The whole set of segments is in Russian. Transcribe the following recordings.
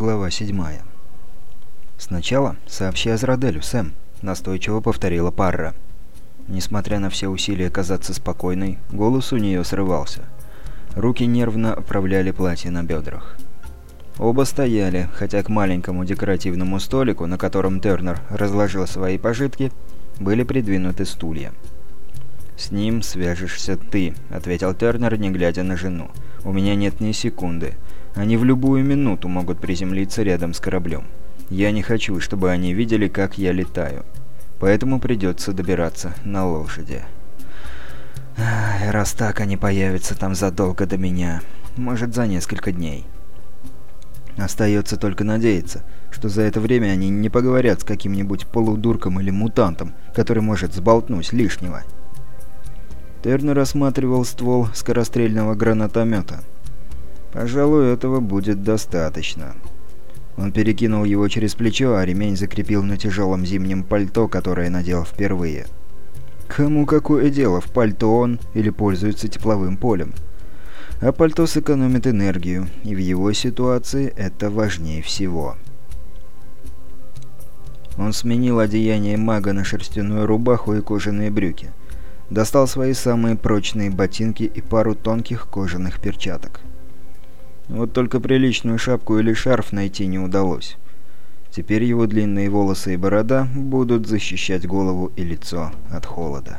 Глава 7. «Сначала сообщи Азраделю, Сэм», — настойчиво повторила Парра. Несмотря на все усилия казаться спокойной, голос у нее срывался. Руки нервно оправляли платье на бедрах. Оба стояли, хотя к маленькому декоративному столику, на котором Тернер разложил свои пожитки, были придвинуты стулья. «С ним свяжешься ты», — ответил Тернер, не глядя на жену. «У меня нет ни секунды. Они в любую минуту могут приземлиться рядом с кораблем. Я не хочу, чтобы они видели, как я летаю. Поэтому придется добираться на лошади. Ах, раз так, они появятся там задолго до меня. Может, за несколько дней. Остается только надеяться, что за это время они не поговорят с каким-нибудь полудурком или мутантом, который может сболтнуть лишнего. Тернер рассматривал ствол скорострельного гранатомета. Пожалуй, этого будет достаточно. Он перекинул его через плечо, а ремень закрепил на тяжелом зимнем пальто, которое надел впервые. Кому какое дело, в пальто он или пользуется тепловым полем? А пальто сэкономит энергию, и в его ситуации это важнее всего. Он сменил одеяние мага на шерстяную рубаху и кожаные брюки. Достал свои самые прочные ботинки и пару тонких кожаных перчаток. Вот только приличную шапку или шарф найти не удалось. Теперь его длинные волосы и борода будут защищать голову и лицо от холода.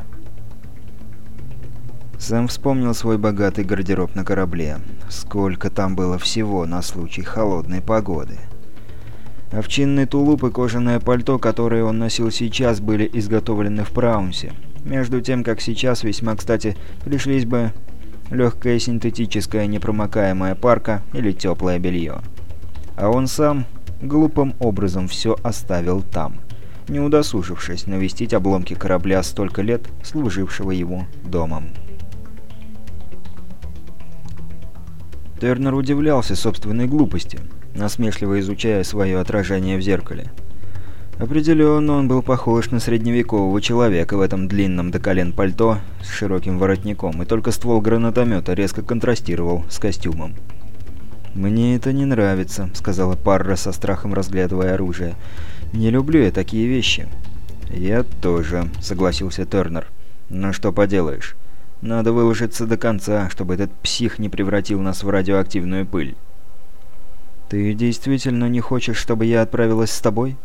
Сэм вспомнил свой богатый гардероб на корабле. Сколько там было всего на случай холодной погоды. Овчинный тулуп и кожаное пальто, которые он носил сейчас, были изготовлены в Праунсе. Между тем, как сейчас весьма кстати пришлись бы легкая синтетическая непромокаемая парка или теплое белье. А он сам глупым образом все оставил там, не удосужившись навестить обломки корабля столько лет, служившего ему домом. Тернер удивлялся собственной глупости, насмешливо изучая свое отражение в зеркале. Определенно он был похож на средневекового человека в этом длинном до колен пальто с широким воротником, и только ствол гранатомета резко контрастировал с костюмом. «Мне это не нравится», — сказала Парра со страхом разглядывая оружие. «Не люблю я такие вещи». «Я тоже», — согласился Тернер. «Но что поделаешь. Надо выложиться до конца, чтобы этот псих не превратил нас в радиоактивную пыль». «Ты действительно не хочешь, чтобы я отправилась с тобой?»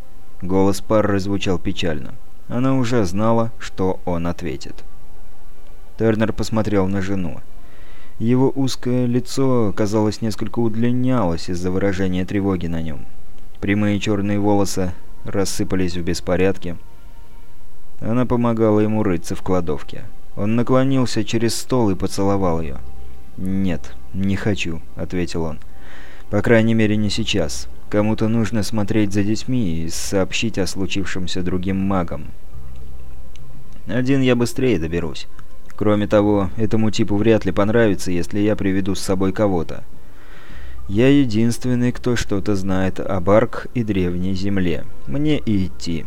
Голос Парры звучал печально. Она уже знала, что он ответит. Тернер посмотрел на жену. Его узкое лицо, казалось, несколько удлинялось из-за выражения тревоги на нем. Прямые черные волосы рассыпались в беспорядке. Она помогала ему рыться в кладовке. Он наклонился через стол и поцеловал ее. «Нет, не хочу», — ответил он. «По крайней мере, не сейчас. Кому-то нужно смотреть за детьми и сообщить о случившемся другим магам. Один я быстрее доберусь. Кроме того, этому типу вряд ли понравится, если я приведу с собой кого-то. Я единственный, кто что-то знает об Арк и Древней Земле. Мне и идти.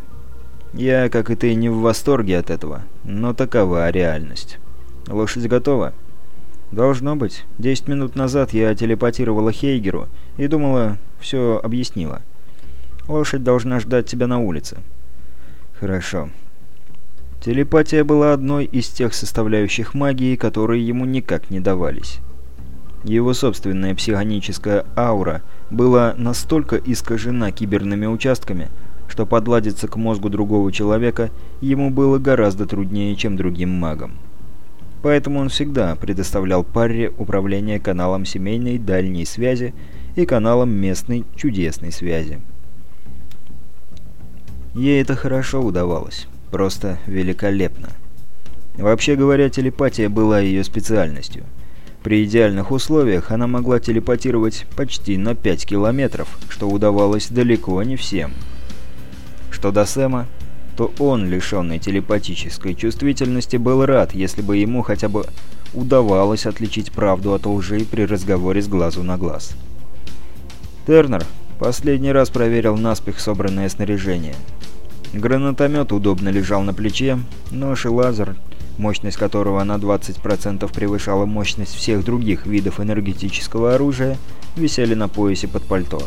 Я, как и ты, не в восторге от этого, но такова реальность. Лошадь готова? Должно быть. Десять минут назад я телепатировала Хейгеру и думала, все объяснила. Лошадь должна ждать тебя на улице. Хорошо. Телепатия была одной из тех составляющих магии, которые ему никак не давались. Его собственная психоническая аура была настолько искажена киберными участками, что подладиться к мозгу другого человека ему было гораздо труднее, чем другим магам. Поэтому он всегда предоставлял паре управление каналом семейной дальней связи и каналом местной чудесной связи. Ей это хорошо удавалось, просто великолепно. Вообще говоря, телепатия была ее специальностью. При идеальных условиях она могла телепатировать почти на 5 километров, что удавалось далеко не всем. Что до Сэма, то он, лишенный телепатической чувствительности, был рад, если бы ему хотя бы удавалось отличить правду от лжи при разговоре с глазу на глаз. Тернер последний раз проверил наспех собранное снаряжение. Гранатомет удобно лежал на плече, нож и лазер, мощность которого на 20% превышала мощность всех других видов энергетического оружия, висели на поясе под пальто.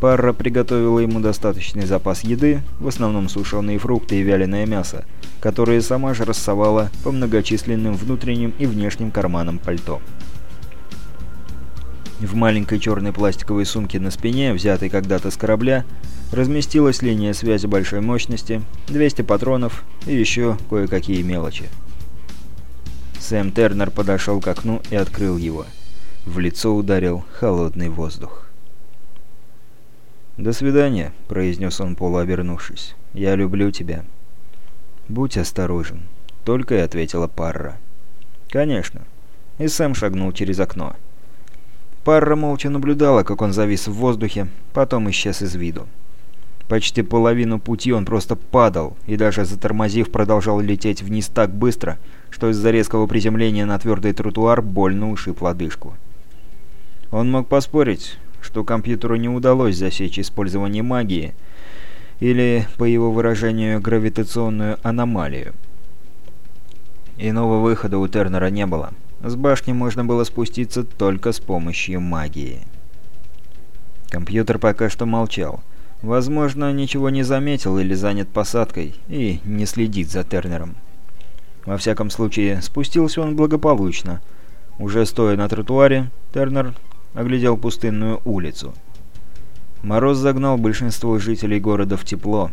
Парра приготовила ему достаточный запас еды, в основном сушеные фрукты и вяленое мясо, которые сама же рассовала по многочисленным внутренним и внешним карманам пальто. В маленькой черной пластиковой сумке на спине, взятой когда-то с корабля, разместилась линия связи большой мощности, 200 патронов и еще кое-какие мелочи. Сэм Тернер подошел к окну и открыл его. В лицо ударил холодный воздух. «До свидания», — произнес он, полуобернувшись. «Я люблю тебя». «Будь осторожен», — только и ответила Парра. «Конечно». И Сэм шагнул через окно. Парра молча наблюдала, как он завис в воздухе, потом исчез из виду. Почти половину пути он просто падал, и даже затормозив, продолжал лететь вниз так быстро, что из-за резкого приземления на твердый тротуар больно ушиб лодыжку. Он мог поспорить, что компьютеру не удалось засечь использование магии, или, по его выражению, гравитационную аномалию. Иного выхода у Тернера не было. С башни можно было спуститься только с помощью магии. Компьютер пока что молчал. Возможно, ничего не заметил или занят посадкой и не следит за Тернером. Во всяком случае, спустился он благополучно. Уже стоя на тротуаре, Тернер оглядел пустынную улицу. Мороз загнал большинство жителей города в тепло.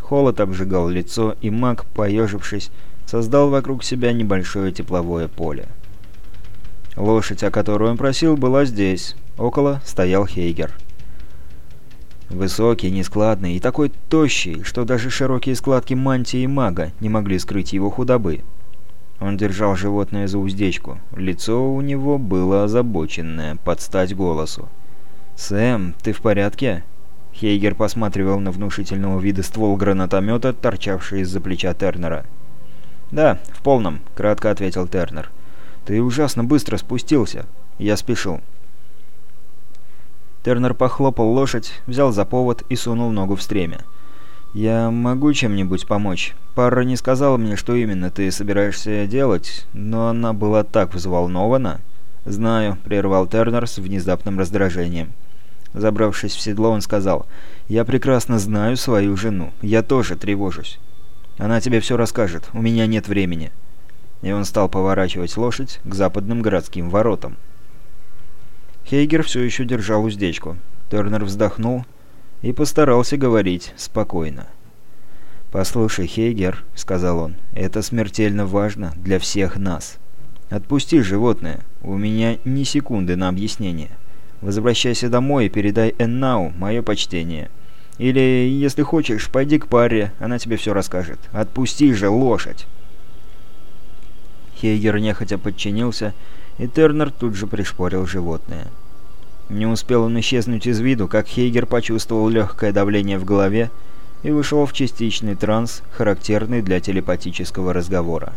Холод обжигал лицо, и маг, поежившись, создал вокруг себя небольшое тепловое поле. Лошадь, о которой он просил, была здесь. Около стоял Хейгер. Высокий, нескладный и такой тощий, что даже широкие складки мантии мага не могли скрыть его худобы. Он держал животное за уздечку. Лицо у него было озабоченное, под стать голосу. «Сэм, ты в порядке?» Хейгер посматривал на внушительного вида ствол гранатомета, торчавший из-за плеча Тернера. «Да, в полном», — кратко ответил Тернер. «Ты ужасно быстро спустился. Я спешил». Тернер похлопал лошадь, взял за повод и сунул ногу в стремя. «Я могу чем-нибудь помочь? Пара не сказала мне, что именно ты собираешься делать, но она была так взволнована». «Знаю», — прервал Тернер с внезапным раздражением. Забравшись в седло, он сказал, «Я прекрасно знаю свою жену. Я тоже тревожусь. Она тебе все расскажет. У меня нет времени». И он стал поворачивать лошадь к западным городским воротам. Хейгер все еще держал уздечку. Тернер вздохнул и постарался говорить спокойно. «Послушай, Хейгер», — сказал он, — «это смертельно важно для всех нас. Отпусти животное, у меня ни секунды на объяснение. Возвращайся домой и передай Эннау мое почтение. Или, если хочешь, пойди к паре, она тебе все расскажет. Отпусти же лошадь!» Хейгер нехотя подчинился, и Тернер тут же пришпорил животное. Не успел он исчезнуть из виду, как Хейгер почувствовал легкое давление в голове и вышел в частичный транс, характерный для телепатического разговора.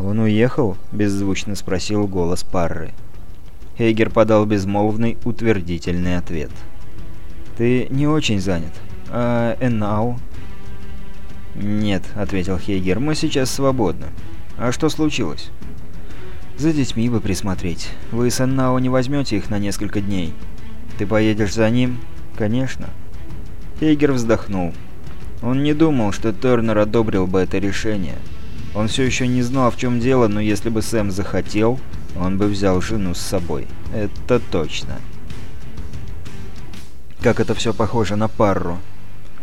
«Он уехал?» – беззвучно спросил голос Парры. Хейгер подал безмолвный, утвердительный ответ. «Ты не очень занят. А Эннау?» «Нет», — ответил Хейгер, — «мы сейчас свободны. А что случилось?» За детьми бы присмотреть. Вы с Эннао не возьмете их на несколько дней. Ты поедешь за ним? Конечно. Хейгер вздохнул. Он не думал, что Тернер одобрил бы это решение. Он все еще не знал, в чем дело, но если бы Сэм захотел, он бы взял жену с собой. Это точно. Как это все похоже на Парру.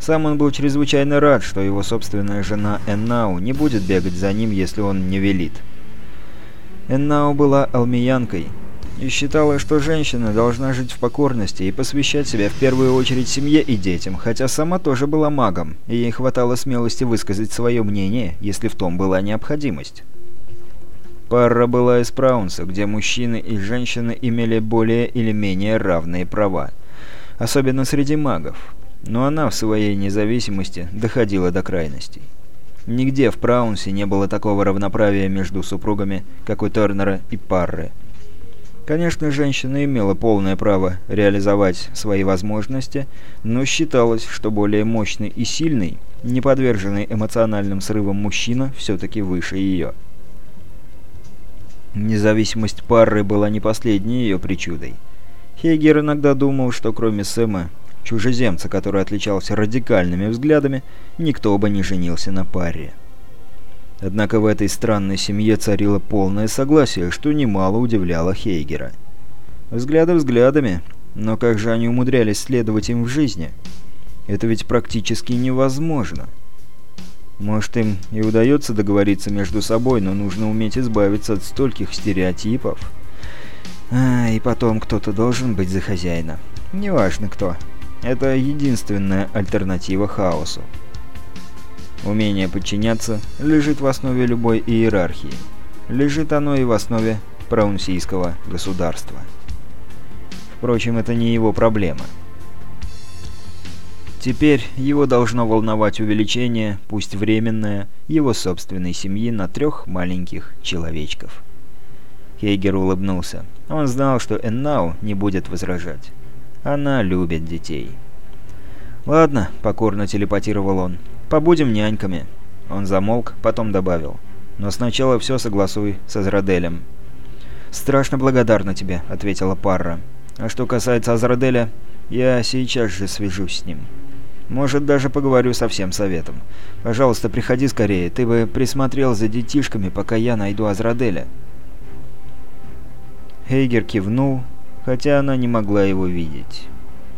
Сам он был чрезвычайно рад, что его собственная жена Эннау не будет бегать за ним, если он не велит. Эннао была алмиянкой и считала, что женщина должна жить в покорности и посвящать себя в первую очередь семье и детям, хотя сама тоже была магом, и ей хватало смелости высказать свое мнение, если в том была необходимость. Парра была из Праунса, где мужчины и женщины имели более или менее равные права, особенно среди магов, но она в своей независимости доходила до крайностей. Нигде в Праунсе не было такого равноправия между супругами, как у Тернера и Парры. Конечно, женщина имела полное право реализовать свои возможности, но считалось, что более мощный и сильный, не подверженный эмоциональным срывам мужчина, все-таки выше ее. Независимость Парры была не последней ее причудой. Хейгер иногда думал, что кроме Сэма, чужеземца, который отличался радикальными взглядами, никто бы не женился на паре. Однако в этой странной семье царило полное согласие, что немало удивляло Хейгера. Взгляды взглядами, но как же они умудрялись следовать им в жизни? Это ведь практически невозможно. Может, им и удается договориться между собой, но нужно уметь избавиться от стольких стереотипов. А, и потом кто-то должен быть за хозяина. Неважно кто. Это единственная альтернатива хаосу. Умение подчиняться лежит в основе любой иерархии. Лежит оно и в основе праунсийского государства. Впрочем, это не его проблема. Теперь его должно волновать увеличение, пусть временное, его собственной семьи на трех маленьких человечков. Хейгер улыбнулся. Он знал, что Эннау не будет возражать. Она любит детей. «Ладно», — покорно телепатировал он, Побудем няньками». Он замолк, потом добавил. «Но сначала все согласуй с Азраделем». «Страшно благодарна тебе», — ответила Парра. «А что касается Азраделя, я сейчас же свяжусь с ним. Может, даже поговорю со всем советом. Пожалуйста, приходи скорее, ты бы присмотрел за детишками, пока я найду Азраделя». Хейгер кивнул, хотя она не могла его видеть.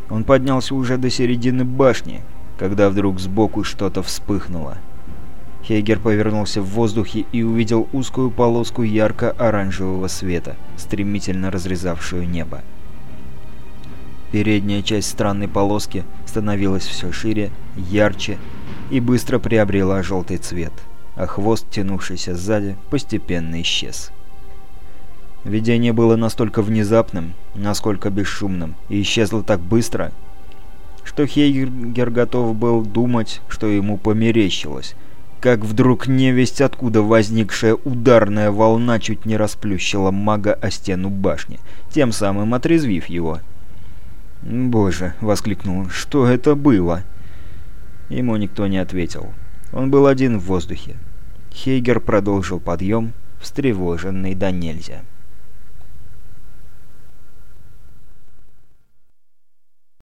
Он поднялся уже до середины башни, когда вдруг сбоку что-то вспыхнуло. Хейгер повернулся в воздухе и увидел узкую полоску ярко-оранжевого света, стремительно разрезавшую небо. Передняя часть странной полоски становилась все шире, ярче и быстро приобрела желтый цвет, а хвост, тянувшийся сзади, постепенно исчез. Видение было настолько внезапным, насколько бесшумным, и исчезло так быстро, что Хейгер готов был думать, что ему померещилось. Как вдруг невесть откуда возникшая ударная волна чуть не расплющила мага о стену башни, тем самым отрезвив его. «Боже!» — воскликнул. «Что это было?» Ему никто не ответил. Он был один в воздухе. Хейгер продолжил подъем, встревоженный до нельзя.